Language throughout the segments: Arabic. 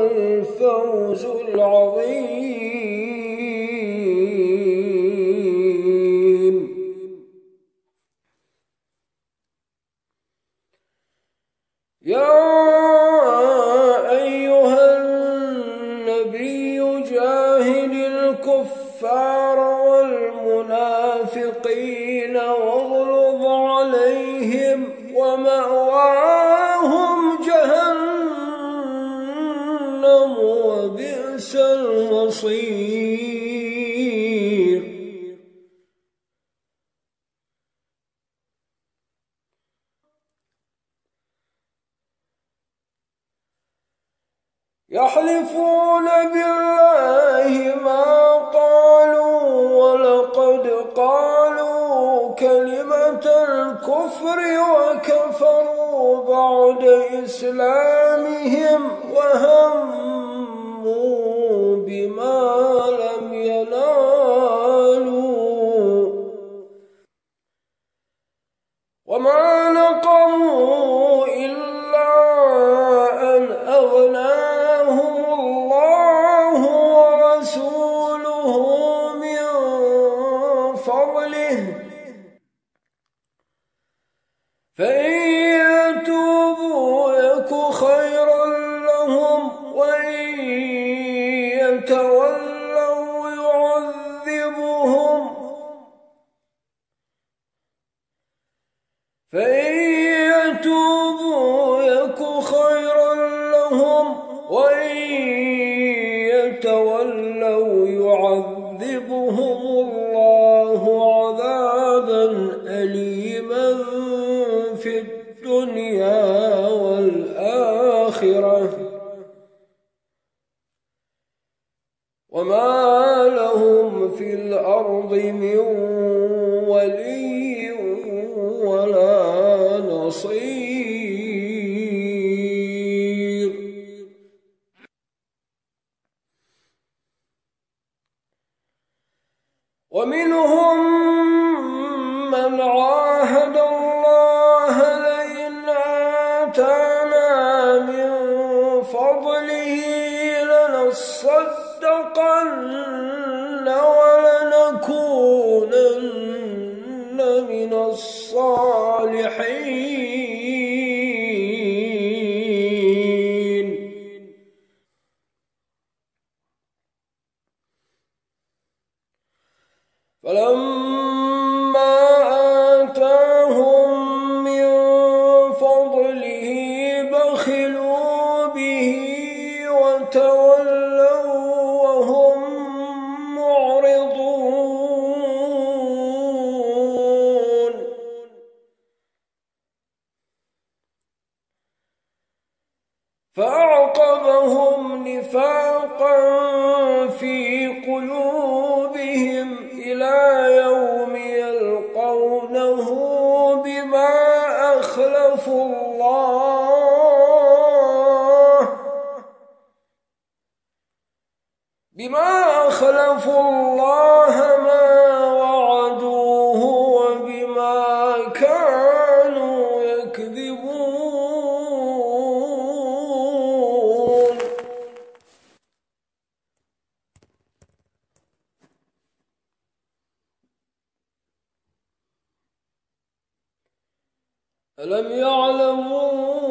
الفوز العظيم. يحلفون بالله ما قالوا ولقد قالوا كلمة الكفر وكفروا بعد إسلامهم وهم في الدنيا ولنكونن من الصالحين. فأعقبهم نفاقا في قلوبهم إلى يوم يلقونه بما أخلفوا الله بما أخلفوا الله ما ألم يعلموا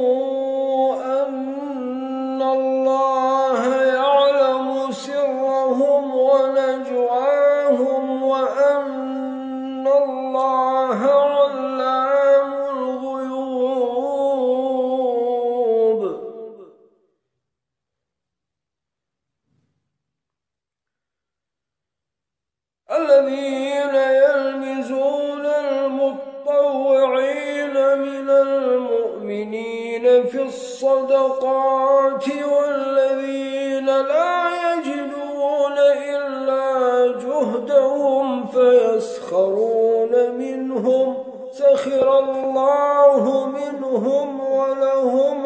في الصدقات والذين لا يجدون إلا جهدهم فيسخرون منهم. سخر الله منهم ولهم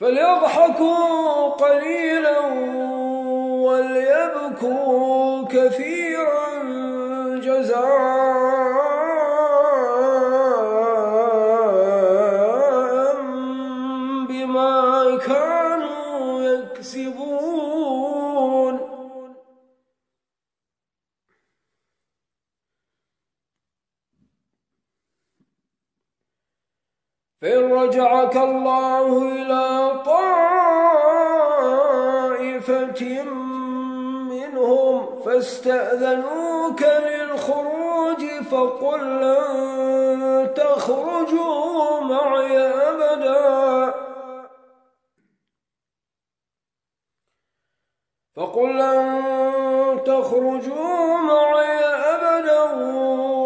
فليضحكوا قليلا وليبكوا كثيرا جزاء رجعك الله إلى طائفة منهم فاستأذنوك للخروج فقل لن تخرجوا معي أبدا. فقل لن تخرجوا معي أبدا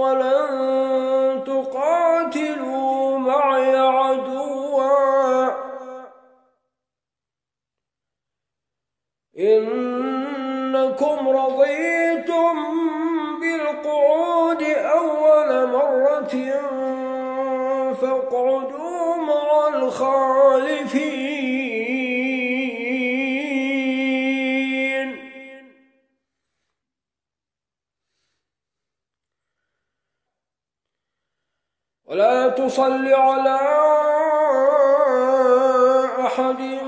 ولن إنكم رضيتم بالقعود أول مرة فاقعدوا مع الخالفين. ولا تصل على أحد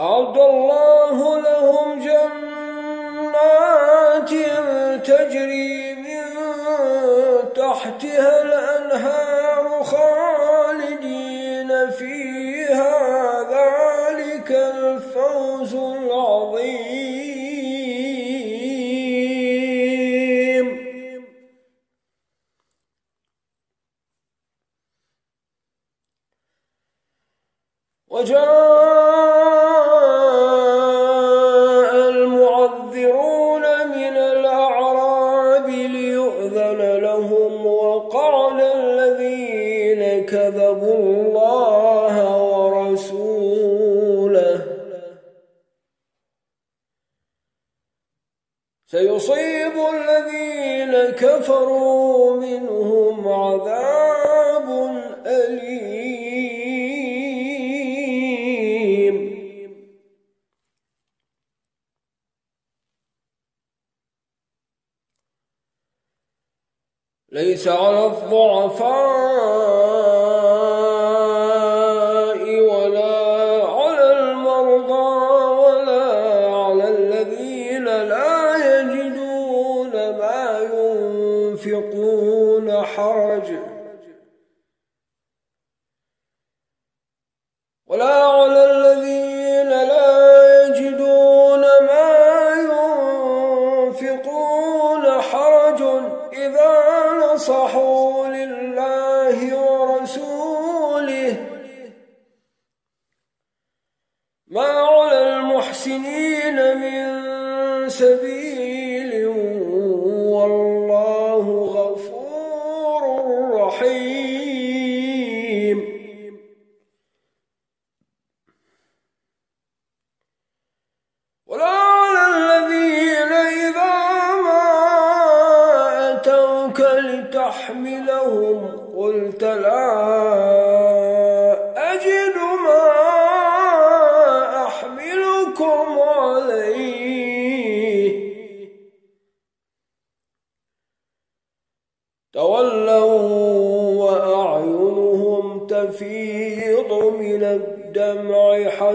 أعد الله لهم جنات تجري من تحتها الأنهار خالدين فيها.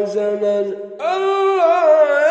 حزنا الله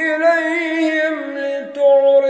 إليهم لتعرضوا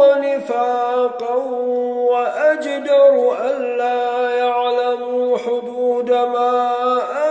وأجدر ألا يعلموا حدود ما أنزل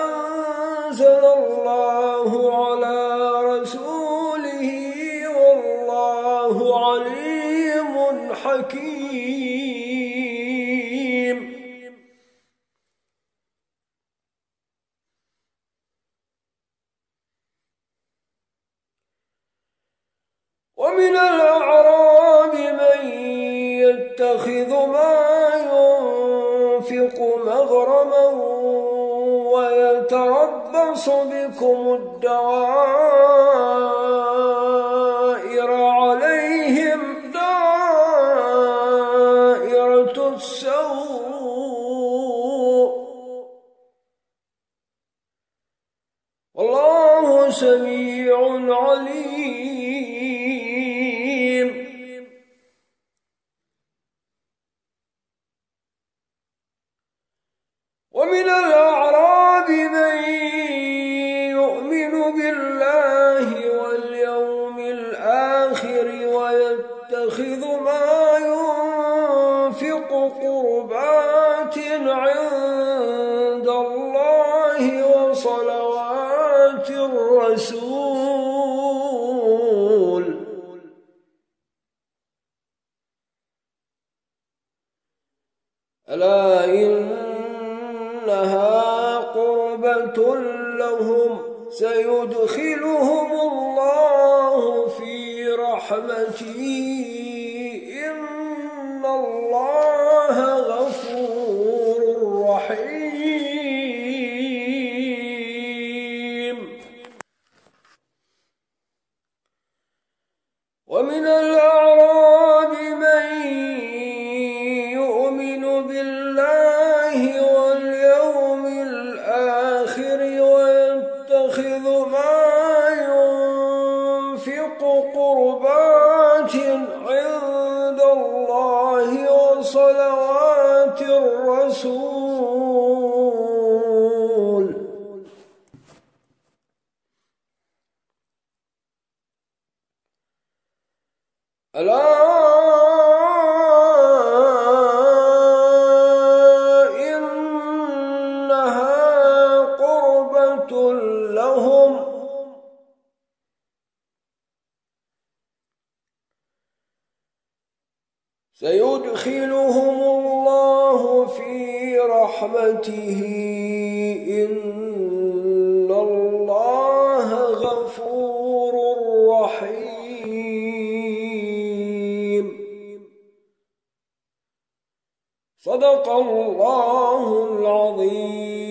وصلوات الرسول. ألا إنها قربة لهم. سيدخلهم الله في رحمته. لهم. سيدخلهم الله في رحمته. إن الله غفور رحيم. صدق الله العظيم.